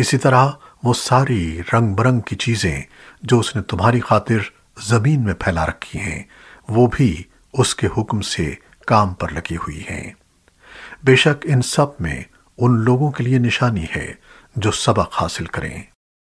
اسی طرح وہ ساری رنگ برنگ کی چیزیں جو اس نے تمہاری خاطر زمین میں پھیلا رکھی ہیں، وہ بھی اس کے حکم سے کام پر لگی ہوئی ہیں۔ بے شک ان سب میں ان لوگوں کے لیے نشانی ہے جو سبق حاصل کریں۔